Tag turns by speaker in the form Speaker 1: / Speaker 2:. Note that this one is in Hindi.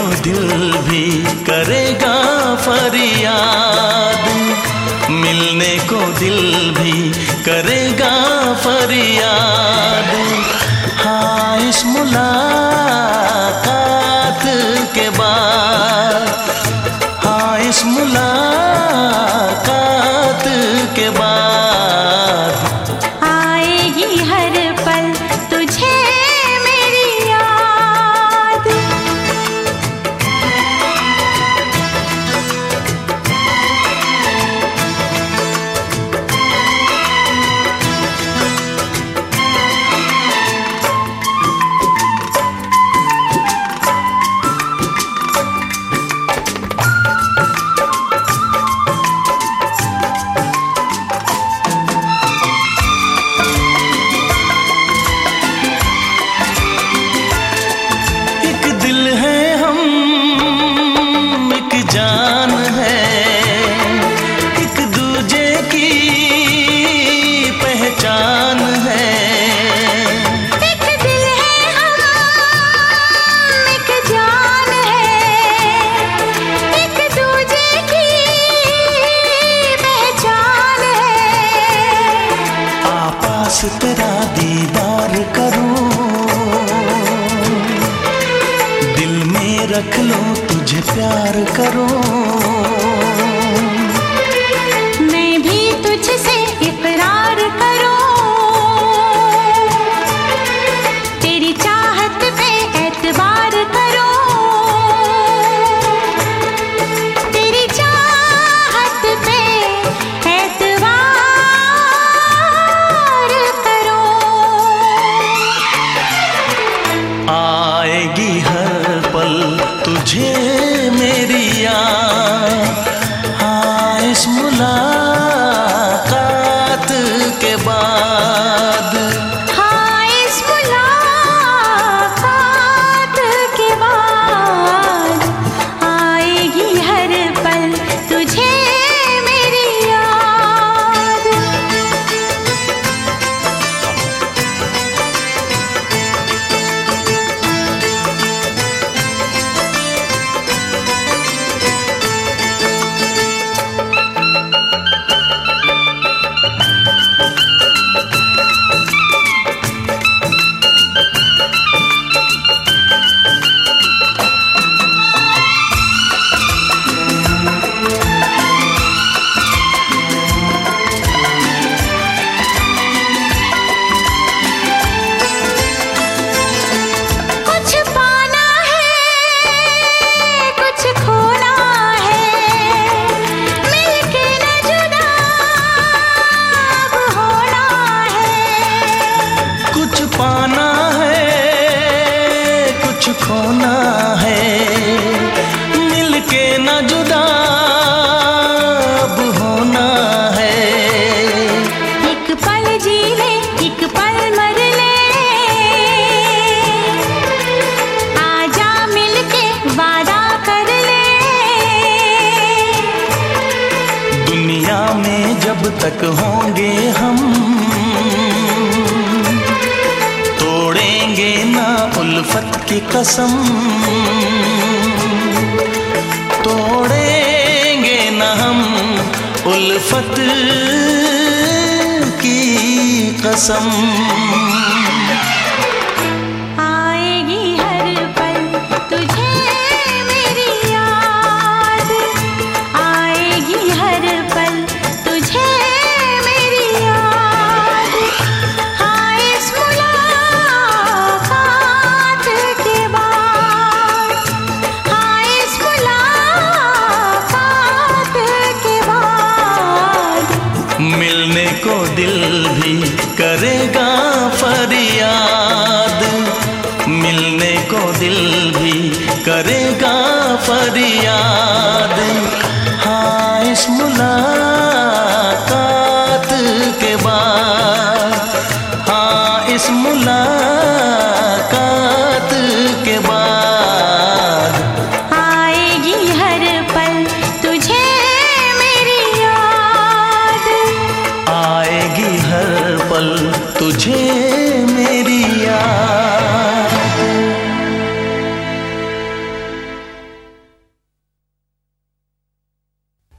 Speaker 1: दिल भी करेगा फरियाद। मिलने को दिल भी करेगा फरियाद। हाँ इस मुलाकात दिल है हम एक जान है। एक दूजे की पहचान है।
Speaker 2: एक दिल है हम एक जान है। एक दूजे की पहचान है।
Speaker 1: आपस तेरा रख लो तुझे प्यार करो। तक होंगे हम। तोड़ेंगे ना उल्फत की कसम। तोड़ेंगे ना हम उल्फत की कसम। दिल भी करेगा फरियाद। मिलने को दिल भी करेगा फरियाद। हाँ इस मुलाकात के बाद हाँ इस मुलाकात हर पल तुझे